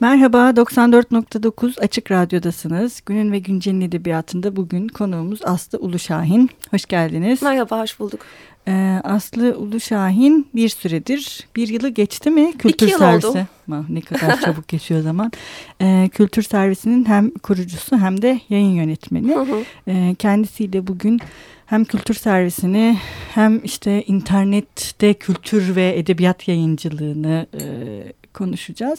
Merhaba, 94.9 Açık Radyo'dasınız. Günün ve Güncel'in edebiyatında bugün konuğumuz Aslı Uluşahin. Hoş geldiniz. Merhaba, hoş bulduk. Ee, Aslı Uluşahin bir süredir, bir yılı geçti mi? Kültür İki yıl servisi. oldu. Ne kadar çabuk geçiyor zaman. Ee, Kültür Servisi'nin hem kurucusu hem de yayın yönetmeni. Ee, kendisiyle bugün hem kültür servisini hem işte internette kültür ve edebiyat yayıncılığını e, konuşacağız.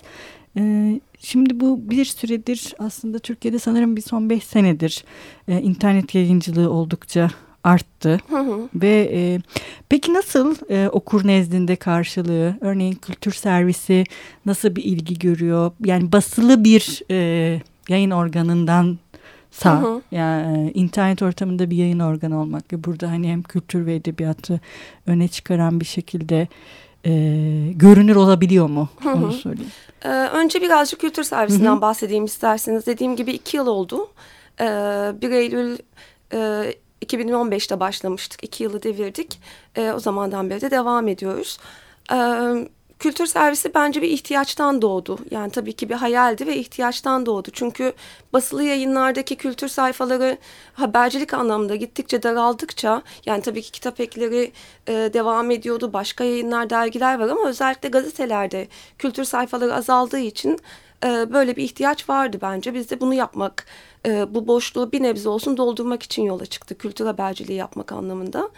E, şimdi bu bir süredir aslında Türkiye'de sanırım bir son beş senedir e, internet yayıncılığı oldukça arttı. Hı hı. Ve e, peki nasıl e, okur nezdinde karşılığı? Örneğin kültür servisi nasıl bir ilgi görüyor? Yani basılı bir e, yayın organından sağ. Hı hı. Yani internet ortamında bir yayın organı olmak ve burada hani hem kültür ve edebiyatı öne çıkaran bir şekilde e, görünür olabiliyor mu? Hı hı. Onu söyleyeyim. Ee, önce birazcık kültür servisinden hı hı. bahsedeyim isterseniz. Dediğim gibi iki yıl oldu. Ee, 1 Eylül e, 2015'te başlamıştık. İki yılı devirdik. E, o zamandan beri de devam ediyoruz. Evet kültür servisi bence bir ihtiyaçtan doğdu. Yani tabii ki bir hayaldi ve ihtiyaçtan doğdu. Çünkü basılı yayınlardaki kültür sayfaları habercilik anlamında gittikçe daraldıkça yani tabii ki kitap ekleri e, devam ediyordu. Başka yayınlar, dergiler var ama özellikle gazetelerde kültür sayfaları azaldığı için e, böyle bir ihtiyaç vardı bence. Biz de bunu yapmak, e, bu boşluğu bir nebze olsun doldurmak için yola çıktı. Kültür haberciliği yapmak anlamında.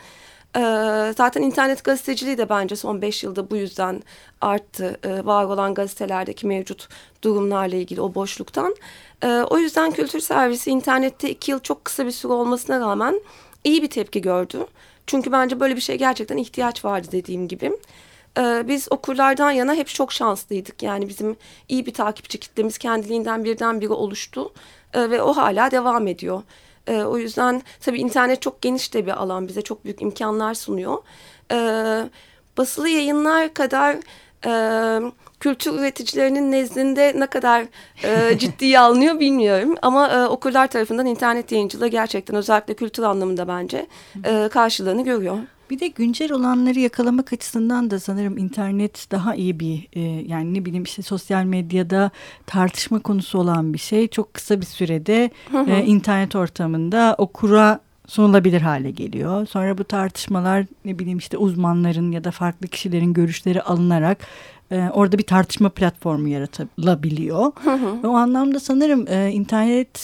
Ee, zaten internet gazeteciliği de bence son beş yılda bu yüzden arttı. Ee, var olan gazetelerdeki mevcut durumlarla ilgili o boşluktan. Ee, o yüzden kültür servisi internette iki yıl çok kısa bir süre olmasına rağmen iyi bir tepki gördü. Çünkü bence böyle bir şey gerçekten ihtiyaç vardı dediğim gibi. Biz okurlardan yana hep çok şanslıydık. Yani bizim iyi bir takipçi kitlemiz kendiliğinden birdenbire oluştu. Ve o hala devam ediyor. E, o yüzden tabii internet çok geniş de bir alan bize çok büyük imkanlar sunuyor. E, basılı yayınlar kadar e, kültür üreticilerinin nezdinde ne kadar e, ciddiye alınıyor bilmiyorum. Ama e, okurlar tarafından internet yayıncılığı gerçekten özellikle kültür anlamında bence e, karşılığını görüyor. Bir de güncel olanları yakalamak açısından da sanırım internet daha iyi bir e, yani ne bileyim işte sosyal medyada tartışma konusu olan bir şey çok kısa bir sürede E, internet ortamında okura sunulabilir hale geliyor. Sonra bu tartışmalar ne bileyim işte uzmanların ya da farklı kişilerin görüşleri alınarak e, orada bir tartışma platformu yaratılabiliyor. Hı O anlamda sanırım e, internet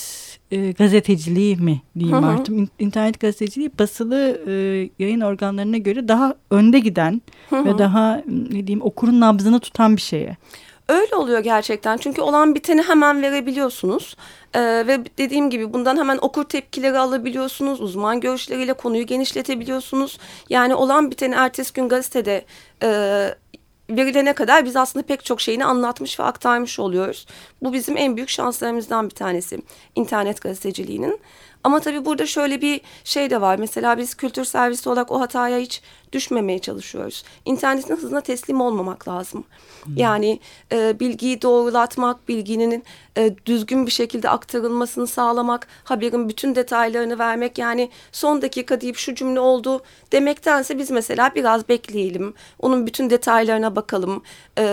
e, gazeteciliği mi diyeyim hı hı. artık internet gazeteciliği basılı e, yayın organlarına göre daha önde giden hı hı. ve daha ne diyeyim okurun nabzını tutan bir şeye. Öyle oluyor gerçekten çünkü olan biteni hemen verebiliyorsunuz ee, ve dediğim gibi bundan hemen okur tepkileri alabiliyorsunuz uzman görüşleriyle konuyu genişletebiliyorsunuz yani olan biteni ertesi gün gazetede e, verilene kadar biz aslında pek çok şeyini anlatmış ve aktarmış oluyoruz. Bu bizim en büyük şanslarımızdan bir tanesi internet gazeteciliğinin. Ama tabii burada şöyle bir şey de var. Mesela biz kültür servisi olarak o hataya hiç düşmemeye çalışıyoruz. İnternetin hızına teslim olmamak lazım. Hmm. Yani e, bilgiyi doğrulatmak, bilginin e, düzgün bir şekilde aktarılmasını sağlamak, haberin bütün detaylarını vermek. Yani son dakika deyip şu cümle oldu demektense biz mesela biraz bekleyelim. Onun bütün detaylarına bakalım. E,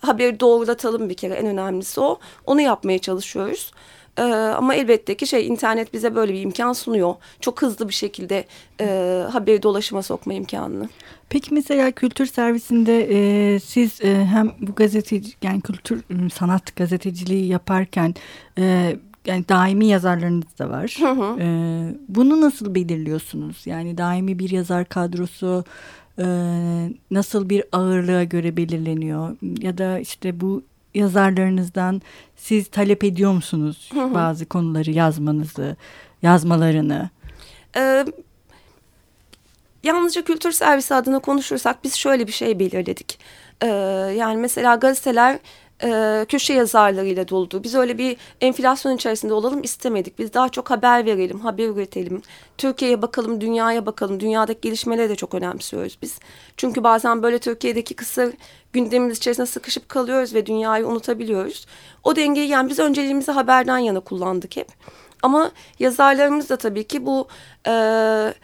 haberi doğrulatalım bir kere en önemlisi o. Onu yapmaya çalışıyoruz. Ee, ama elbette ki şey internet bize böyle bir imkan sunuyor. Çok hızlı bir şekilde e, haberi dolaşıma sokma imkanını. Peki mesela kültür servisinde e, siz e, hem bu gazeteci yani kültür ıı, sanat gazeteciliği yaparken e, yani daimi yazarlarınız da var. Hı hı. E, bunu nasıl belirliyorsunuz? Yani daimi bir yazar kadrosu e, nasıl bir ağırlığa göre belirleniyor? Ya da işte bu yazarlarınızdan siz talep ediyor musunuz bazı konuları yazmanızı, yazmalarını? Ee, yalnızca kültür servisi adına konuşursak biz şöyle bir şey belirledik. Ee, yani mesela gazeteler e, köşe yazarlarıyla doldu. Biz öyle bir enflasyon içerisinde olalım istemedik. Biz daha çok haber verelim, haber üretelim. Türkiye'ye bakalım, dünyaya bakalım. Dünyadaki gelişmeleri de çok önemsiyoruz biz. Çünkü bazen böyle Türkiye'deki kısır gündemimiz içerisinde sıkışıp kalıyoruz ve dünyayı unutabiliyoruz. O dengeyi yani biz önceliğimizi haberden yana kullandık hep. Ama yazarlarımız da tabii ki bu... E,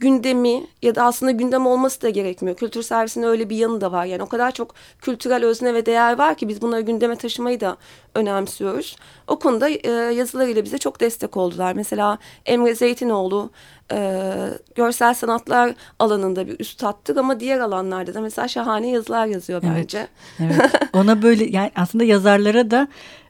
gündemi ya da aslında gündem olması da gerekmiyor. Kültür servisinin öyle bir yanı da var. Yani o kadar çok kültürel özne ve değer var ki biz bunları gündeme taşımayı da önemsiyoruz. O konuda e, yazılarıyla bize çok destek oldular. Mesela Emre Zeytinoğlu e, görsel sanatlar alanında bir üstattır ama diğer alanlarda da mesela şahane yazılar yazıyor evet, bence. Evet. Ona böyle yani aslında yazarlara da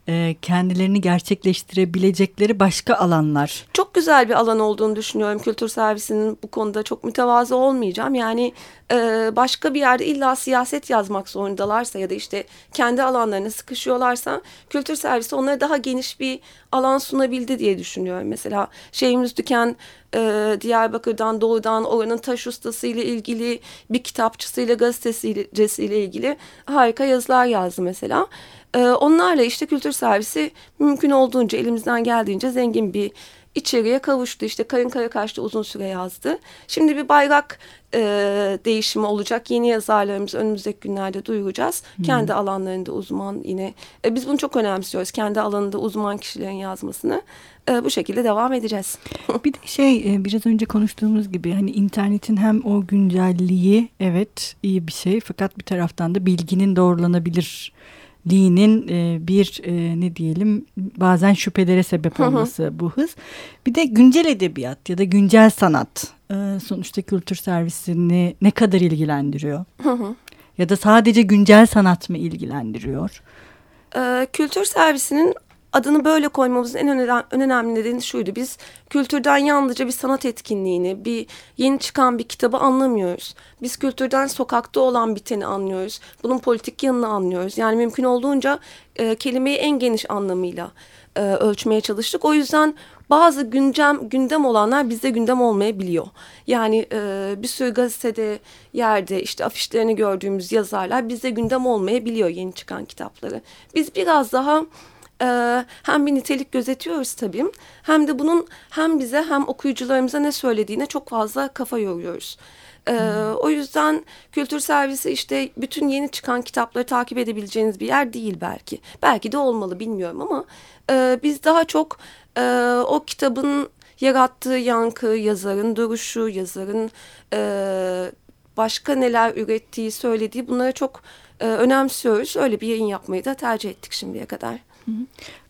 e, kendilerini gerçekleştirebilecekleri başka alanlar. Çok güzel bir alan olduğunu düşünüyorum kültür servisinin bu konuda çok mütevazı olmayacağım. Yani e, başka bir yerde illa siyaset yazmak zorundalarsa ya da işte kendi alanlarına sıkışıyorlarsa kültür servisi onlara daha geniş bir alan sunabildi diye düşünüyorum. Mesela Şeyhimiz Düken e, Diyarbakır'dan doğudan oranın taş ustasıyla ilgili bir kitapçısıyla gazetesiyle ilgili harika yazılar yazdı mesela. E, onlarla işte kültür servisi mümkün olduğunca elimizden geldiğince zengin bir içeriye kavuştu. İşte Karın Karakaş'ta uzun süre yazdı. Şimdi bir bayrak e, değişimi olacak. Yeni yazarlarımızı önümüzdeki günlerde duyuracağız. Hmm. Kendi alanlarında uzman yine. E, biz bunu çok önemsiyoruz. Kendi alanında uzman kişilerin yazmasını. E, bu şekilde devam edeceğiz. bir de şey e, biraz önce konuştuğumuz gibi hani internetin hem o güncelliği evet iyi bir şey fakat bir taraftan da bilginin doğrulanabilir dinin e, bir e, ne diyelim bazen şüphelere sebep olması bu hız. Bir de güncel edebiyat ya da güncel sanat e, sonuçta kültür servisini ne kadar ilgilendiriyor? Ya da sadece güncel sanat mı ilgilendiriyor? kültür servisinin adını böyle koymamızın en önemli nedeni şuydu. Biz kültürden yalnızca bir sanat etkinliğini, bir yeni çıkan bir kitabı anlamıyoruz. Biz kültürden sokakta olan biteni anlıyoruz. Bunun politik yanını anlıyoruz. Yani mümkün olduğunca e, kelimeyi en geniş anlamıyla e, ölçmeye çalıştık. O yüzden bazı gündem gündem olanlar bizde gündem olmayabiliyor. Yani e, bir sürü gazetede, yerde işte afişlerini gördüğümüz yazarlar bizde gündem olmayabiliyor yeni çıkan kitapları. Biz biraz daha e, hem bir nitelik gözetiyoruz tabii hem de bunun hem bize hem okuyucularımıza ne söylediğine çok fazla kafa yoruyoruz. Ee, hmm. O yüzden kültür servisi işte bütün yeni çıkan kitapları takip edebileceğiniz bir yer değil belki. Belki de olmalı bilmiyorum ama e, biz daha çok e, o kitabın yarattığı yankı, yazarın duruşu, yazarın e, başka neler ürettiği, söylediği bunları çok e, önemsiyoruz. Öyle bir yayın yapmayı da tercih ettik şimdiye kadar.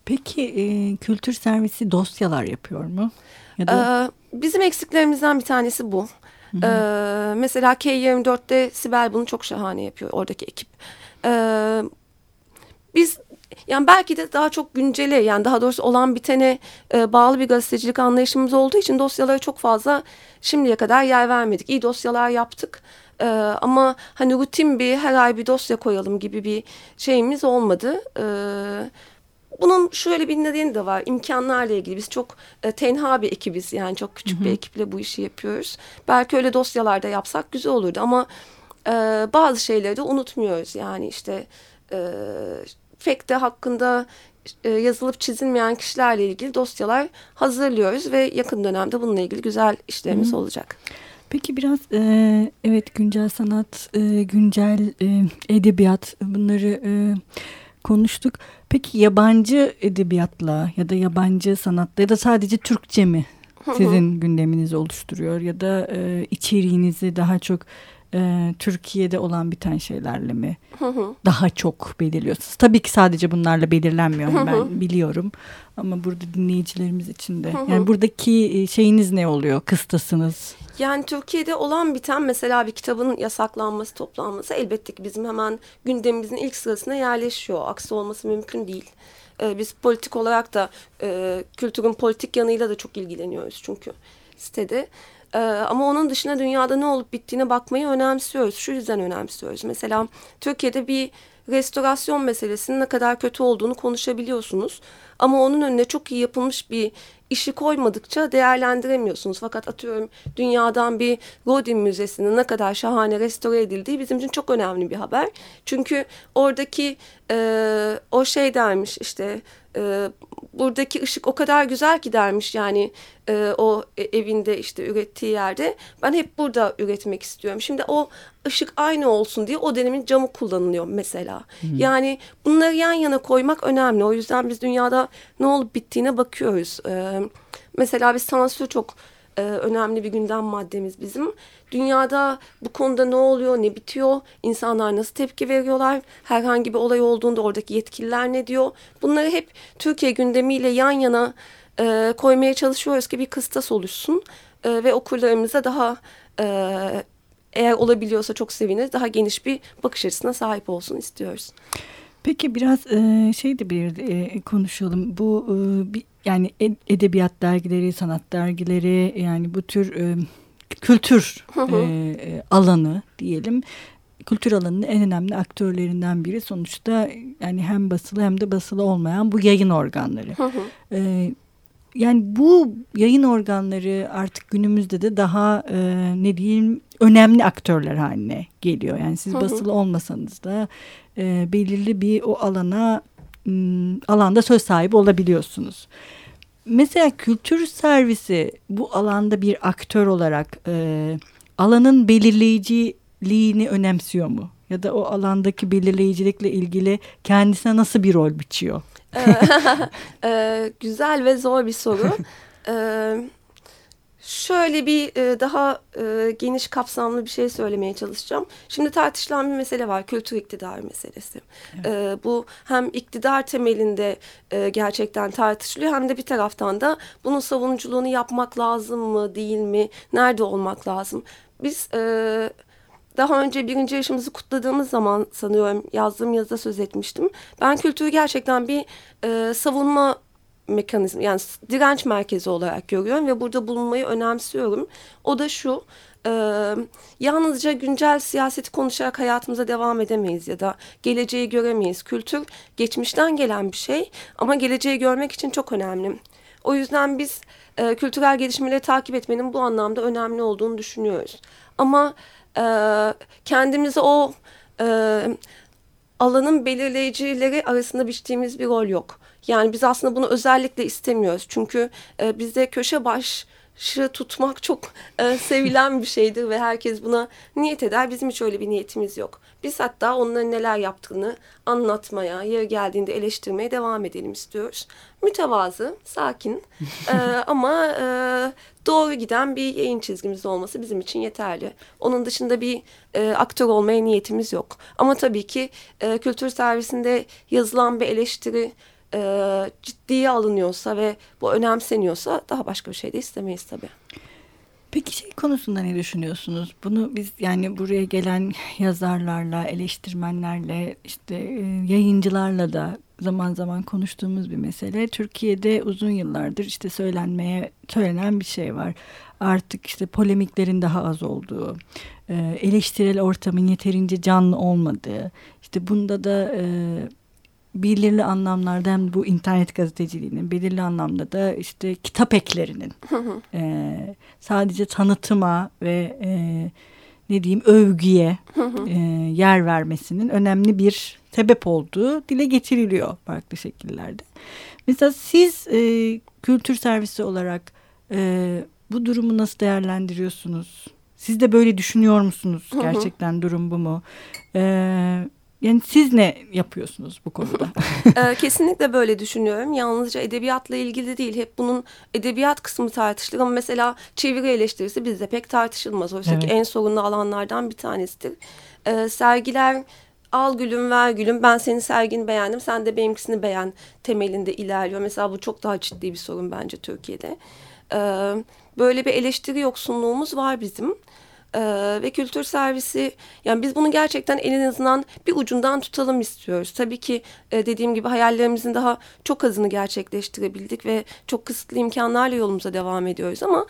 Peki e, kültür servisi dosyalar yapıyor mu? Ya da... Ee, bizim eksiklerimizden bir tanesi bu. Ee, mesela K24'te Sibel bunu çok şahane yapıyor oradaki ekip. Ee, biz yani belki de daha çok güncele yani daha doğrusu olan bitene e, bağlı bir gazetecilik anlayışımız olduğu için dosyalara çok fazla şimdiye kadar yer vermedik. İyi dosyalar yaptık. Ee, ama hani rutin bir her ay bir dosya koyalım gibi bir şeyimiz olmadı. Ee, bunun şöyle bir nedeni de var. İmkanlarla ilgili biz çok e, tenha bir ekibiz. Yani çok küçük Hı -hı. bir ekiple bu işi yapıyoruz. Belki öyle dosyalarda yapsak güzel olurdu ama e, bazı şeyleri de unutmuyoruz. Yani işte e, FEK'te hakkında e, yazılıp çizilmeyen kişilerle ilgili dosyalar hazırlıyoruz ve yakın dönemde bununla ilgili güzel işlerimiz Hı -hı. olacak. Peki biraz e, evet güncel sanat, e, güncel e, edebiyat bunları e, konuştuk. Peki yabancı edebiyatla ya da yabancı sanatla ya da sadece Türkçe mi sizin gündeminizi oluşturuyor? Ya da e, içeriğinizi daha çok e, Türkiye'de olan biten şeylerle mi daha çok belirliyorsunuz? Tabii ki sadece bunlarla belirlenmiyor ben biliyorum. Ama burada dinleyicilerimiz için de. Yani buradaki şeyiniz ne oluyor? Kıstasınız? Yani Türkiye'de olan biten mesela bir kitabın yasaklanması, toplanması elbette ki bizim hemen gündemimizin ilk sırasına yerleşiyor. Aksi olması mümkün değil. Ee, biz politik olarak da e, kültürün politik yanıyla da çok ilgileniyoruz çünkü sitede. Ee, ama onun dışında dünyada ne olup bittiğine bakmayı önemsiyoruz. Şu yüzden önemsiyoruz. Mesela Türkiye'de bir restorasyon meselesinin ne kadar kötü olduğunu konuşabiliyorsunuz. Ama onun önüne çok iyi yapılmış bir işi koymadıkça değerlendiremiyorsunuz. Fakat atıyorum dünyadan bir Rodin Müzesi'nin ne kadar şahane restore edildiği bizim için çok önemli bir haber. Çünkü oradaki e, o şey dermiş işte e, buradaki ışık o kadar güzel ki dermiş yani e, o e, evinde işte ürettiği yerde ben hep burada üretmek istiyorum. Şimdi o ışık aynı olsun diye o dönemin camı kullanılıyor mesela. Hmm. Yani bunları yan yana koymak önemli. O yüzden biz dünyada ne olup bittiğine bakıyoruz. E, mesela biz sansür çok e, önemli bir gündem maddemiz bizim. Dünyada bu konuda ne oluyor, ne bitiyor, insanlar nasıl tepki veriyorlar, herhangi bir olay olduğunda oradaki yetkililer ne diyor. Bunları hep Türkiye gündemiyle yan yana e, koymaya çalışıyoruz ki bir kıstas oluşsun e, ve okurlarımıza daha e, eğer olabiliyorsa çok seviniriz. Daha geniş bir bakış açısına sahip olsun istiyoruz. Peki biraz e, şey de bir e, konuşalım. Bu e, bir, yani edebiyat dergileri, sanat dergileri yani bu tür e, kültür e, alanı diyelim. Kültür alanının en önemli aktörlerinden biri sonuçta yani hem basılı hem de basılı olmayan bu yayın organları. E, yani bu yayın organları artık günümüzde de daha e, ne diyeyim önemli aktörler haline geliyor. Yani siz basılı olmasanız da e, belirli bir o alana m, alanda söz sahibi olabiliyorsunuz. Mesela kültür servisi bu alanda bir aktör olarak e, alanın belirleyiciliğini önemsiyor mu? Ya da o alandaki belirleyicilikle ilgili kendisine nasıl bir rol biçiyor? ee, güzel ve zor bir soru. ee, şöyle bir e, daha e, geniş kapsamlı bir şey söylemeye çalışacağım. Şimdi tartışılan bir mesele var. Kültür iktidar meselesi. Evet. Ee, bu hem iktidar temelinde e, gerçekten tartışılıyor hem de bir taraftan da bunun savunuculuğunu yapmak lazım mı değil mi? Nerede olmak lazım? Biz... E, daha önce birinci yaşımızı kutladığımız zaman sanıyorum yazdığım yazıda söz etmiştim. Ben kültürü gerçekten bir e, savunma mekanizma yani direnç merkezi olarak görüyorum ve burada bulunmayı önemsiyorum. O da şu e, yalnızca güncel siyaseti konuşarak hayatımıza devam edemeyiz ya da geleceği göremeyiz. Kültür geçmişten gelen bir şey ama geleceği görmek için çok önemli. O yüzden biz e, kültürel gelişmeleri takip etmenin bu anlamda önemli olduğunu düşünüyoruz. Ama e, kendimizi o e, alanın belirleyicileri arasında biçtiğimiz bir rol yok. Yani biz aslında bunu özellikle istemiyoruz. Çünkü e, bizde köşe baş şı tutmak çok e, sevilen bir şeydir ve herkes buna niyet eder. Bizim hiç öyle bir niyetimiz yok. Biz hatta onların neler yaptığını anlatmaya, yer geldiğinde eleştirmeye devam edelim istiyoruz. Mütevazı, sakin e, ama e, doğru giden bir yayın çizgimiz olması bizim için yeterli. Onun dışında bir e, aktör olmaya niyetimiz yok. Ama tabii ki e, kültür servisinde yazılan bir eleştiri e, ciddiye alınıyorsa ve bu önemseniyorsa daha başka bir şey de istemeyiz tabii. Peki şey konusunda ne düşünüyorsunuz? Bunu biz yani buraya gelen yazarlarla, eleştirmenlerle, işte e, yayıncılarla da zaman zaman konuştuğumuz bir mesele. Türkiye'de uzun yıllardır işte söylenmeye söylenen bir şey var. Artık işte polemiklerin daha az olduğu, e, eleştirel ortamın yeterince canlı olmadığı, işte bunda da e, belirli anlamlarda hem bu internet gazeteciliğinin belirli anlamda da işte kitap eklerinin e, sadece tanıtıma ve e, ne diyeyim övgüye e, yer vermesinin önemli bir sebep olduğu dile getiriliyor farklı şekillerde. Mesela siz e, kültür servisi olarak e, bu durumu nasıl değerlendiriyorsunuz? Siz de böyle düşünüyor musunuz? Gerçekten durum bu mu? Ee, yani siz ne yapıyorsunuz bu konuda? Ee, kesinlikle böyle düşünüyorum. Yalnızca edebiyatla ilgili değil. Hep bunun edebiyat kısmı tartışılır ama mesela çeviri eleştirisi bizde pek tartışılmaz. Oysa evet. ki en sorunlu alanlardan bir tanesidir. Ee, sergiler al gülüm ver gülüm ben senin sergini beğendim sen de benimkisini beğen temelinde ilerliyor. Mesela bu çok daha ciddi bir sorun bence Türkiye'de. Ee, böyle bir eleştiri yoksunluğumuz var bizim. Ee, ve kültür servisi yani biz bunu gerçekten en azından bir ucundan tutalım istiyoruz. Tabii ki e, dediğim gibi hayallerimizin daha çok azını gerçekleştirebildik ve çok kısıtlı imkanlarla yolumuza devam ediyoruz ama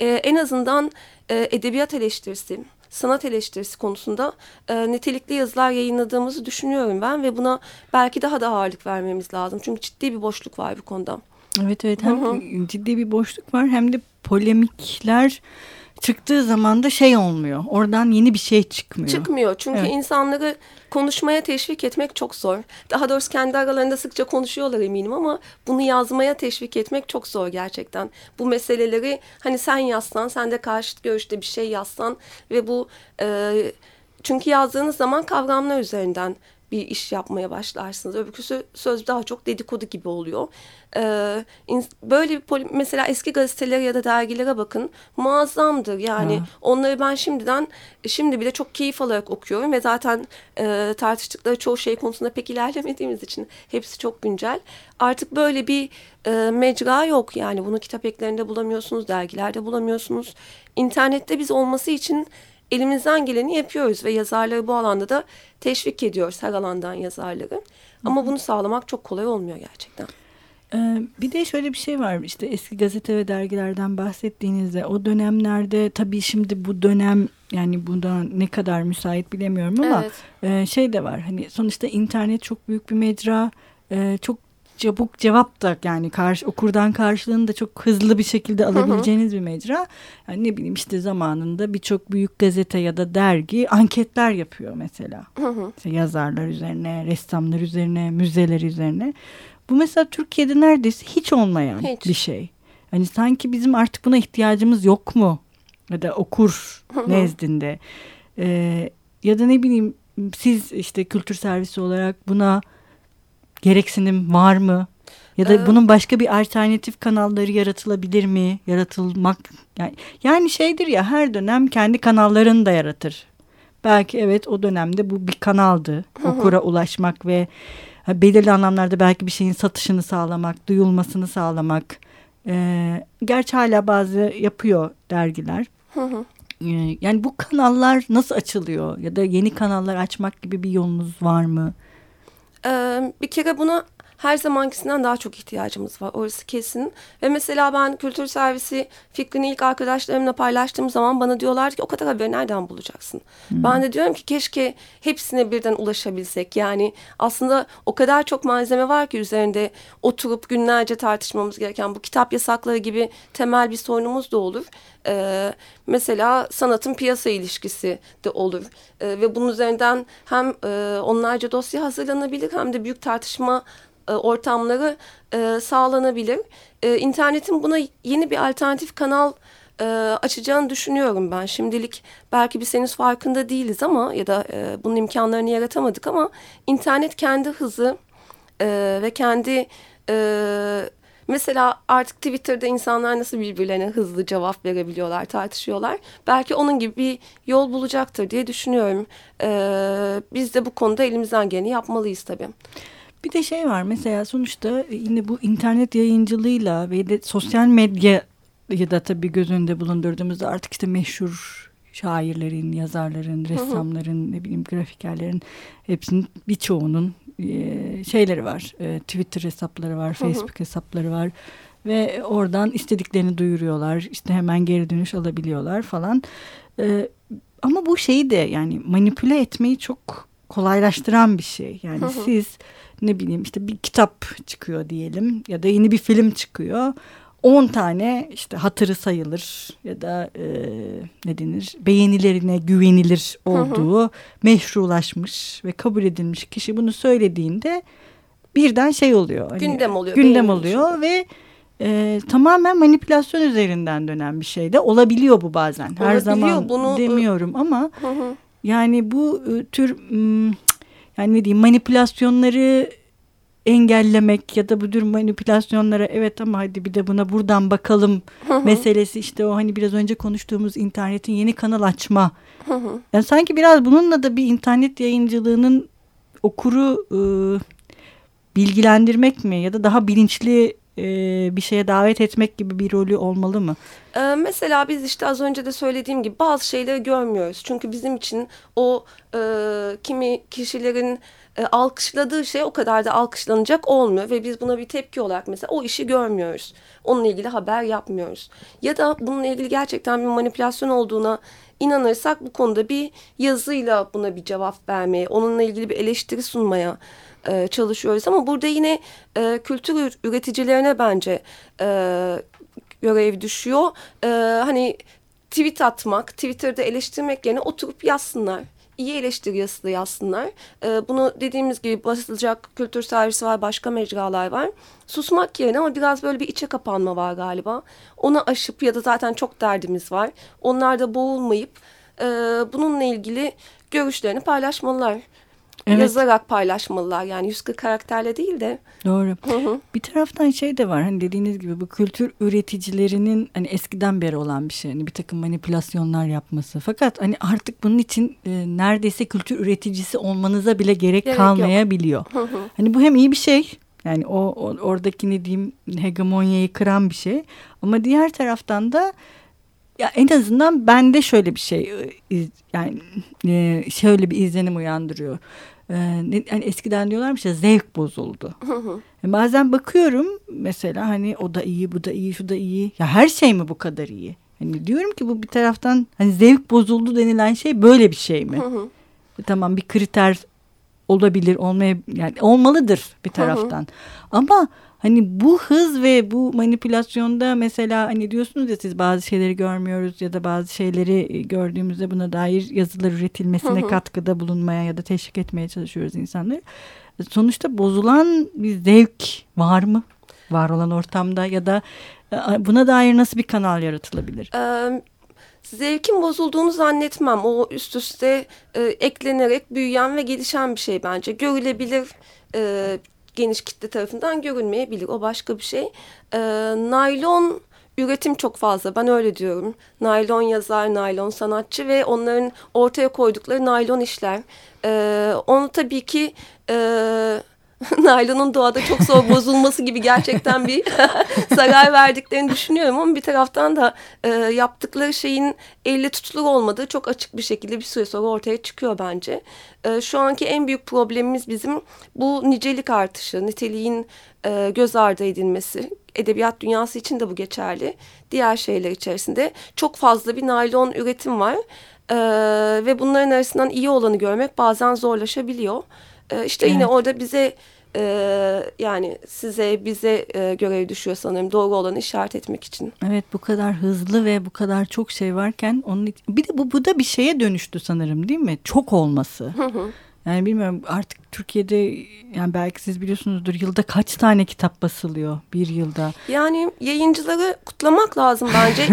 e, en azından e, edebiyat eleştirisi sanat eleştirisi konusunda e, nitelikli yazılar yayınladığımızı düşünüyorum ben ve buna belki daha da ağırlık vermemiz lazım. Çünkü ciddi bir boşluk var bu konuda. Evet evet hem Hı -hı. ciddi bir boşluk var hem de polemikler çıktığı zaman da şey olmuyor. Oradan yeni bir şey çıkmıyor. Çıkmıyor. Çünkü evet. insanları konuşmaya teşvik etmek çok zor. Daha doğrusu kendi aralarında sıkça konuşuyorlar eminim ama bunu yazmaya teşvik etmek çok zor gerçekten. Bu meseleleri hani sen yazsan, sen de karşıt görüşte bir şey yazsan ve bu e, çünkü yazdığınız zaman kavramlar üzerinden bir iş yapmaya başlarsınız. Öbürküsü söz daha çok dedikodu gibi oluyor. Ee, böyle bir mesela eski gazetelere ya da dergilere bakın muazzamdır. Yani ha. onları ben şimdiden şimdi bile çok keyif alarak okuyorum ve zaten e, tartıştıkları çoğu şey konusunda pek ilerlemediğimiz için hepsi çok güncel. Artık böyle bir e, mecra yok yani bunu kitap eklerinde bulamıyorsunuz, dergilerde bulamıyorsunuz. İnternette biz olması için elimizden geleni yapıyoruz ve yazarları bu alanda da teşvik ediyoruz her alandan yazarları. Ama bunu sağlamak çok kolay olmuyor gerçekten. Ee, bir de şöyle bir şey var işte eski gazete ve dergilerden bahsettiğinizde o dönemlerde tabii şimdi bu dönem yani bunda ne kadar müsait bilemiyorum ama evet. E, şey de var hani sonuçta internet çok büyük bir mecra e, çok çabuk cevap da yani karşı okurdan karşılığını da çok hızlı bir şekilde alabileceğiniz bir mecra. Yani ne bileyim işte zamanında birçok büyük gazete ya da dergi anketler yapıyor mesela. İşte yazarlar üzerine, ressamlar üzerine, müzeler üzerine. Bu mesela Türkiye'de neredeyse hiç olmayan hiç. bir şey. Hani sanki bizim artık buna ihtiyacımız yok mu? Ya da okur nezdinde. Ee, ya da ne bileyim siz işte kültür servisi olarak buna gereksinim var mı? Ya da ee, bunun başka bir alternatif kanalları yaratılabilir mi? Yaratılmak yani, yani şeydir ya her dönem kendi kanallarını da yaratır. Belki evet o dönemde bu bir kanaldı. Okura ulaşmak ve belirli anlamlarda belki bir şeyin satışını sağlamak, duyulmasını sağlamak. Ee, gerçi hala bazı yapıyor dergiler. Ee, yani bu kanallar nasıl açılıyor ya da yeni kanallar açmak gibi bir yolunuz var mı? Bir kere buna her zamankisinden daha çok ihtiyacımız var. Orası kesin. Ve mesela ben kültür servisi fikrini ilk arkadaşlarımla paylaştığım zaman bana diyorlar ki o kadar haberi nereden bulacaksın? Hmm. Ben de diyorum ki keşke hepsine birden ulaşabilsek. Yani aslında o kadar çok malzeme var ki üzerinde oturup günlerce tartışmamız gereken bu kitap yasakları gibi temel bir sorunumuz da olur. Ee, mesela sanatın piyasa ilişkisi de olur. Ee, ve bunun üzerinden hem e, onlarca dosya hazırlanabilir hem de büyük tartışma e, ortamları e, sağlanabilir. E, internetin buna yeni bir alternatif kanal e, açacağını düşünüyorum ben. Şimdilik belki biz henüz farkında değiliz ama ya da bunun imkanlarını yaratamadık ama internet kendi hızı ve kendi mesela artık Twitter'da insanlar nasıl birbirlerine hızlı cevap verebiliyorlar, tartışıyorlar. Belki onun gibi bir yol bulacaktır diye düşünüyorum. Biz de bu konuda elimizden geleni yapmalıyız tabii. Bir de şey var mesela sonuçta yine bu internet yayıncılığıyla ve de sosyal medya ya da tabii göz önünde bulundurduğumuzda artık işte meşhur şairlerin, yazarların, ressamların, ne bileyim grafikerlerin hepsinin birçoğunun e, şeyleri var. E, Twitter hesapları var, Facebook hesapları var ve oradan istediklerini duyuruyorlar. İşte hemen geri dönüş alabiliyorlar falan. E, ama bu şeyi de yani manipüle etmeyi çok kolaylaştıran bir şey. Yani siz ne bileyim işte bir kitap çıkıyor diyelim ya da yeni bir film çıkıyor. 10 tane işte hatırı sayılır ya da e, ne denir beğenilerine güvenilir olduğu hı hı. meşrulaşmış ve kabul edilmiş kişi bunu söylediğinde birden şey oluyor. Hani, gündem oluyor. Gündem oluyor ve e, tamamen manipülasyon üzerinden dönen bir şey de olabiliyor bu bazen. Olabiliyor, Her zaman bunu, demiyorum ama hı hı. Yani bu e, tür yani ne diyeyim manipülasyonları engellemek ya da bu tür manipülasyonlara evet ama hadi bir de buna buradan bakalım meselesi işte o hani biraz önce konuştuğumuz internetin yeni kanal açma. Yani sanki biraz bununla da bir internet yayıncılığının okuru e, bilgilendirmek mi ya da daha bilinçli e, bir şeye davet etmek gibi bir rolü olmalı mı? Ee, mesela biz işte az önce de söylediğim gibi bazı şeyleri görmüyoruz. Çünkü bizim için o e, kimi kişilerin e, alkışladığı şey o kadar da alkışlanacak olmuyor ve biz buna bir tepki olarak mesela o işi görmüyoruz. Onunla ilgili haber yapmıyoruz. Ya da bununla ilgili gerçekten bir manipülasyon olduğuna inanırsak bu konuda bir yazıyla buna bir cevap vermeye, onunla ilgili bir eleştiri sunmaya e, çalışıyoruz. Ama burada yine e, kültür üreticilerine bence e, görev düşüyor. E, hani tweet atmak, Twitter'da eleştirmek yerine oturup yazsınlar iyi eleştiri yazısı yazsınlar. E, bunu dediğimiz gibi basılacak kültür servisi var, başka mecralar var. Susmak yerine ama biraz böyle bir içe kapanma var galiba. Onu aşıp ya da zaten çok derdimiz var. Onlar da boğulmayıp e, bununla ilgili görüşlerini paylaşmalılar Evet. Yazarak paylaşmalılar yani 140 karakterle değil de. Doğru. Hı hı. Bir taraftan şey de var hani dediğiniz gibi bu kültür üreticilerinin hani eskiden beri olan bir şey. Hani bir takım manipülasyonlar yapması. Fakat hani artık bunun için e, neredeyse kültür üreticisi olmanıza bile gerek, gerek kalmayabiliyor. Hı hı. Hani bu hem iyi bir şey yani o, o oradaki ne diyeyim hegemonyayı kıran bir şey. Ama diğer taraftan da ya en azından bende şöyle bir şey e, yani e, şöyle bir izlenim uyandırıyor. E, eskiden diyorlarmış ya zevk bozuldu. Bazen bakıyorum mesela hani o da iyi, bu da iyi, şu da iyi. Ya her şey mi bu kadar iyi? Hani diyorum ki bu bir taraftan hani zevk bozuldu denilen şey böyle bir şey mi? tamam bir kriter olabilir, olmaya yani olmalıdır bir taraftan. Ama Hani bu hız ve bu manipülasyonda mesela hani diyorsunuz ya siz bazı şeyleri görmüyoruz ya da bazı şeyleri e, gördüğümüzde buna dair yazılar üretilmesine hı hı. katkıda bulunmaya ya da teşvik etmeye çalışıyoruz insanları. Sonuçta bozulan bir zevk var mı? Var olan ortamda ya da e, buna dair nasıl bir kanal yaratılabilir? Ee, zevkin bozulduğunu zannetmem. O üst üste e, eklenerek büyüyen ve gelişen bir şey bence. Görülebilir e, geniş kitle tarafından görülmeyebilir. O başka bir şey. E, naylon üretim çok fazla. Ben öyle diyorum. Naylon yazar, naylon sanatçı ve onların ortaya koydukları naylon işler. E, onu tabii ki... E, naylonun doğada çok zor bozulması gibi gerçekten bir zarar verdiklerini düşünüyorum ama bir taraftan da e, yaptıkları şeyin elle tutulur olmadığı çok açık bir şekilde bir süre sonra ortaya çıkıyor bence. E, şu anki en büyük problemimiz bizim bu nicelik artışı, niteliğin e, göz ardı edilmesi. Edebiyat dünyası için de bu geçerli. Diğer şeyler içerisinde çok fazla bir naylon üretim var. E, ve bunların arasından iyi olanı görmek bazen zorlaşabiliyor. E, işte evet. yine orada bize e, yani size bize e, görev düşüyor sanırım doğru olanı işaret etmek için. Evet bu kadar hızlı ve bu kadar çok şey varken onun bir de bu bu da bir şeye dönüştü sanırım değil mi? Çok olması. Hı hı. Yani bilmiyorum artık Türkiye'de yani belki siz biliyorsunuzdur yılda kaç tane kitap basılıyor bir yılda. Yani yayıncıları kutlamak lazım bence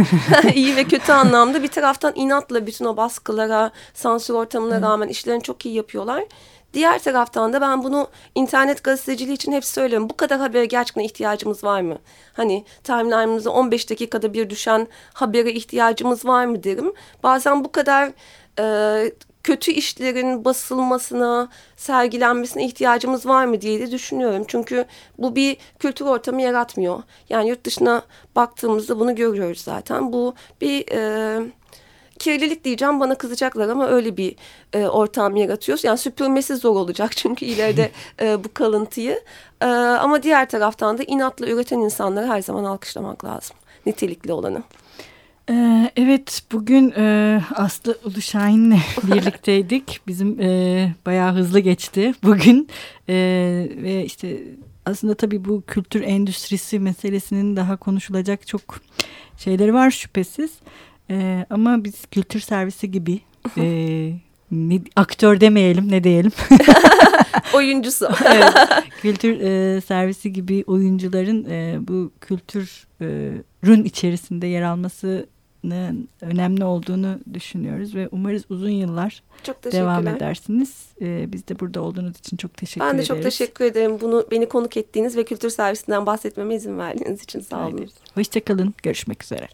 iyi ve kötü anlamda. Bir taraftan inatla bütün o baskılara, sansür ortamına rağmen işlerini çok iyi yapıyorlar. Diğer taraftan da ben bunu internet gazeteciliği için hep söylüyorum. Bu kadar habere gerçekten ihtiyacımız var mı? Hani timeline'ımıza 15 dakikada bir düşen habere ihtiyacımız var mı derim. Bazen bu kadar e, kötü işlerin basılmasına, sergilenmesine ihtiyacımız var mı diye de düşünüyorum. Çünkü bu bir kültür ortamı yaratmıyor. Yani yurt dışına baktığımızda bunu görüyoruz zaten. Bu bir... E, kirlilik diyeceğim bana kızacaklar ama öyle bir e, ortam yaratıyoruz. Yani süpürmesi zor olacak çünkü ileride e, bu kalıntıyı. E, ama diğer taraftan da inatla üreten insanları her zaman alkışlamak lazım. Nitelikli olanı. E, evet bugün e, Aslı Uluşahin'le birlikteydik. Bizim e, bayağı hızlı geçti bugün e, ve işte aslında tabii bu kültür endüstrisi meselesinin daha konuşulacak çok şeyleri var şüphesiz. Ee, ama biz kültür servisi gibi e, ne, aktör demeyelim ne diyelim. Oyuncusu. evet, kültür e, servisi gibi oyuncuların e, bu kültürün içerisinde yer almasının önemli olduğunu düşünüyoruz ve umarız uzun yıllar devam edersiniz. Ee, biz de burada olduğunuz için çok teşekkür ederiz. Ben de çok teşekkür ederim. Bunu beni konuk ettiğiniz ve kültür servisinden bahsetmeme izin verdiğiniz için sağ olun. Hoşçakalın. Görüşmek üzere.